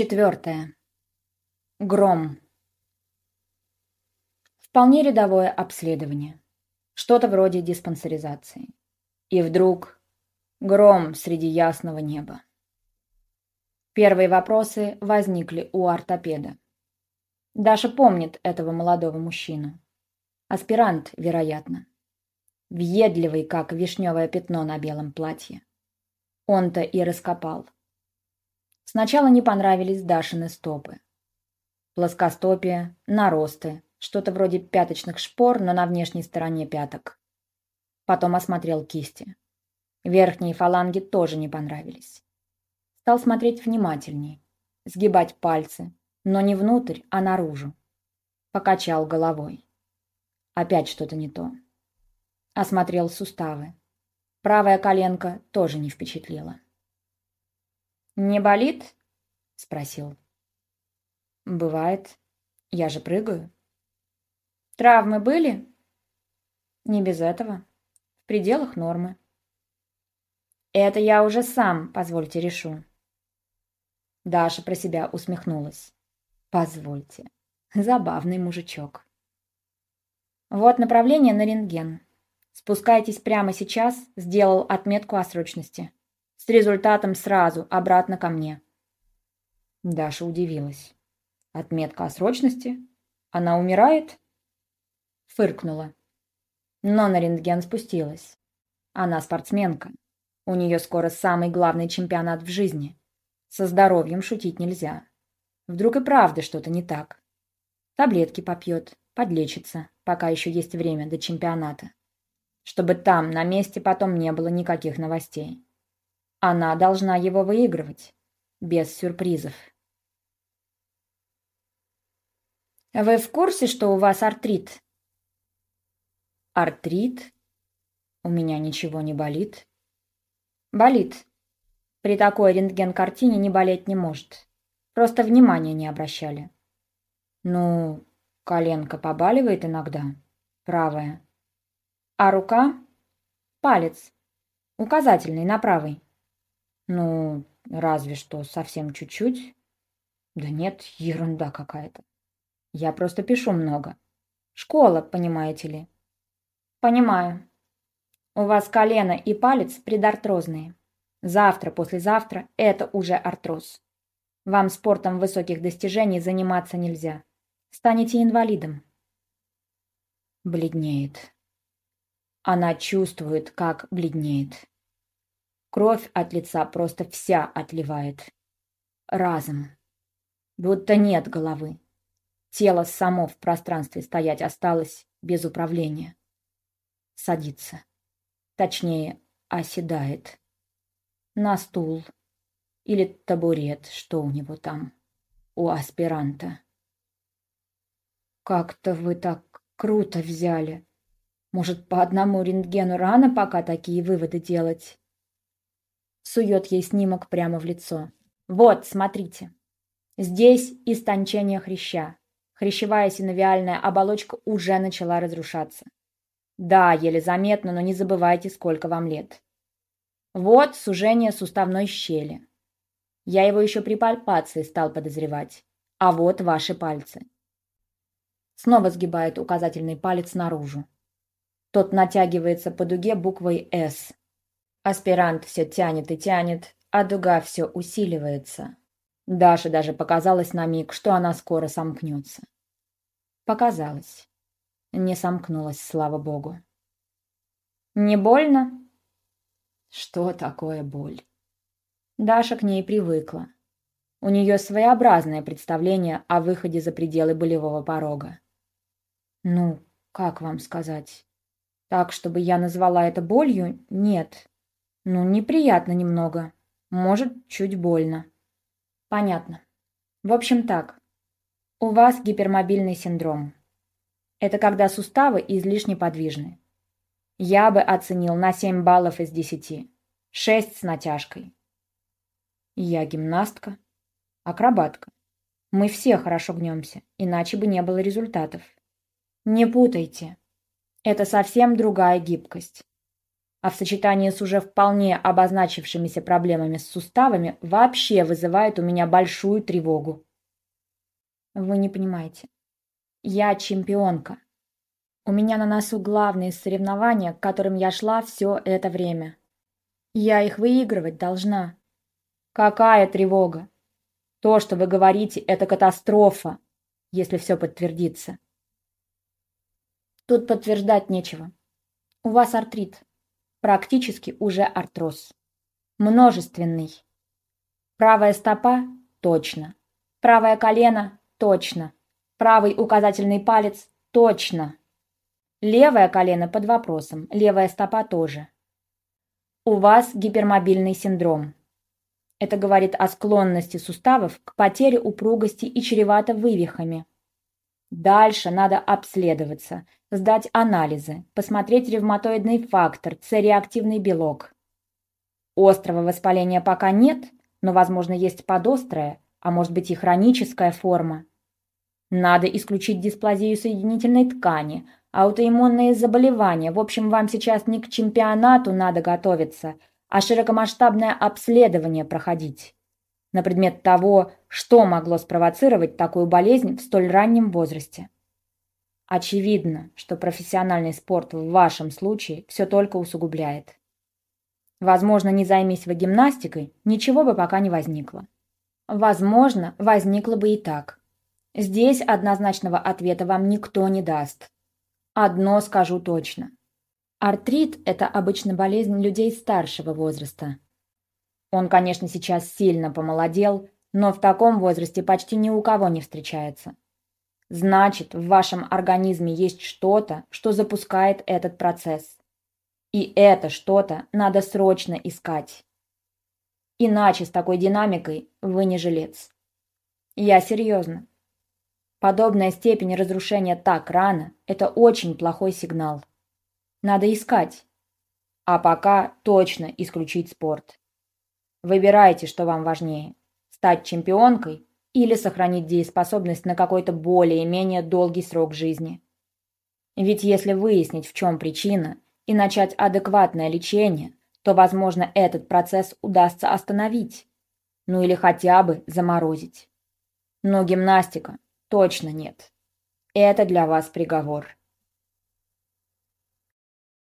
Четвертое. Гром. Вполне рядовое обследование. Что-то вроде диспансеризации. И вдруг гром среди ясного неба. Первые вопросы возникли у ортопеда. Даша помнит этого молодого мужчину. Аспирант, вероятно. Въедливый, как вишневое пятно на белом платье. Он-то и раскопал. Сначала не понравились Дашины стопы. Плоскостопие, наросты, что-то вроде пяточных шпор, но на внешней стороне пяток. Потом осмотрел кисти. Верхние фаланги тоже не понравились. Стал смотреть внимательней, сгибать пальцы, но не внутрь, а наружу. Покачал головой. Опять что-то не то. Осмотрел суставы. Правая коленка тоже не впечатлила. «Не болит?» — спросил. «Бывает. Я же прыгаю». «Травмы были?» «Не без этого. В пределах нормы». «Это я уже сам, позвольте, решу». Даша про себя усмехнулась. «Позвольте. Забавный мужичок». «Вот направление на рентген. Спускайтесь прямо сейчас, сделал отметку о срочности» результатом сразу обратно ко мне. Даша удивилась. Отметка о срочности? Она умирает? Фыркнула. Но на рентген спустилась. Она спортсменка. У нее скоро самый главный чемпионат в жизни. Со здоровьем шутить нельзя. Вдруг и правда что-то не так. Таблетки попьет, подлечится, пока еще есть время до чемпионата. Чтобы там, на месте, потом не было никаких новостей. Она должна его выигрывать. Без сюрпризов. Вы в курсе, что у вас артрит? Артрит? У меня ничего не болит. Болит. При такой рентген-картине не болеть не может. Просто внимания не обращали. Ну, коленка побаливает иногда. Правая. А рука? Палец. Указательный на правой. Ну, разве что совсем чуть-чуть. Да нет, ерунда какая-то. Я просто пишу много. Школа, понимаете ли. Понимаю. У вас колено и палец предартрозные. Завтра, послезавтра – это уже артроз. Вам спортом высоких достижений заниматься нельзя. Станете инвалидом. Бледнеет. Она чувствует, как бледнеет. Кровь от лица просто вся отливает. Разом. Будто нет головы. Тело само в пространстве стоять осталось без управления. Садится. Точнее, оседает. На стул. Или табурет, что у него там. У аспиранта. Как-то вы так круто взяли. Может, по одному рентгену рано пока такие выводы делать? Сует ей снимок прямо в лицо. «Вот, смотрите. Здесь истончение хряща. Хрящевая синовиальная оболочка уже начала разрушаться. Да, еле заметно, но не забывайте, сколько вам лет. Вот сужение суставной щели. Я его еще при пальпации стал подозревать. А вот ваши пальцы. Снова сгибает указательный палец наружу. Тот натягивается по дуге буквой «С», Аспирант все тянет и тянет, а дуга все усиливается. Даше даже показалось на миг, что она скоро сомкнется. Показалось. Не сомкнулась, слава богу. «Не больно?» Что такое боль? Даша к ней привыкла. У нее своеобразное представление о выходе за пределы болевого порога. Ну, как вам сказать? Так, чтобы я назвала это болью, нет. Ну, неприятно немного. Может, чуть больно. Понятно. В общем так. У вас гипермобильный синдром. Это когда суставы излишне подвижны. Я бы оценил на 7 баллов из 10. 6 с натяжкой. Я гимнастка, акробатка. Мы все хорошо гнемся, иначе бы не было результатов. Не путайте. Это совсем другая гибкость. А в сочетании с уже вполне обозначившимися проблемами с суставами вообще вызывает у меня большую тревогу. Вы не понимаете. Я чемпионка. У меня на носу главные соревнования, к которым я шла все это время. Я их выигрывать должна. Какая тревога? То, что вы говорите, это катастрофа, если все подтвердится. Тут подтверждать нечего. У вас артрит. Практически уже артроз. Множественный. Правая стопа – точно. Правое колено – точно. Правый указательный палец – точно. Левое колено под вопросом, левая стопа тоже. У вас гипермобильный синдром. Это говорит о склонности суставов к потере упругости и чревато вывихами. Дальше надо обследоваться, сдать анализы, посмотреть ревматоидный фактор, С-реактивный белок. Острого воспаления пока нет, но, возможно, есть подострая, а может быть и хроническая форма. Надо исключить дисплазию соединительной ткани, аутоиммунные заболевания. В общем, вам сейчас не к чемпионату надо готовиться – а широкомасштабное обследование проходить на предмет того, что могло спровоцировать такую болезнь в столь раннем возрасте. Очевидно, что профессиональный спорт в вашем случае все только усугубляет. Возможно, не займись вы гимнастикой, ничего бы пока не возникло. Возможно, возникло бы и так. Здесь однозначного ответа вам никто не даст. Одно скажу точно. Артрит – это обычно болезнь людей старшего возраста. Он, конечно, сейчас сильно помолодел, но в таком возрасте почти ни у кого не встречается. Значит, в вашем организме есть что-то, что запускает этот процесс. И это что-то надо срочно искать. Иначе с такой динамикой вы не жилец. Я серьезно. Подобная степень разрушения так рано – это очень плохой сигнал. Надо искать. А пока точно исключить спорт. Выбирайте, что вам важнее. Стать чемпионкой или сохранить дееспособность на какой-то более-менее долгий срок жизни. Ведь если выяснить, в чем причина, и начать адекватное лечение, то, возможно, этот процесс удастся остановить. Ну или хотя бы заморозить. Но гимнастика точно нет. Это для вас приговор.